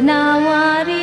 nawari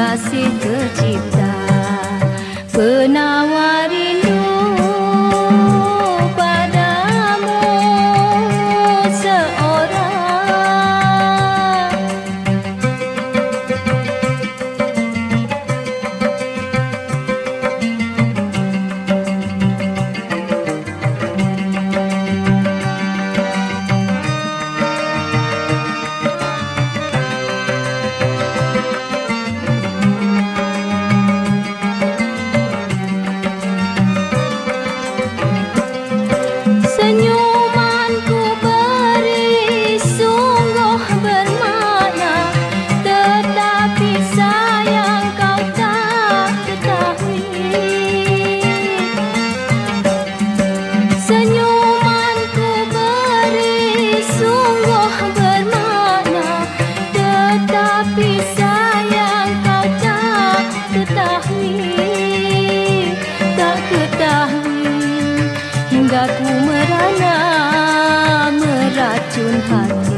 kasih tercipta penawar ku merana meracun hati.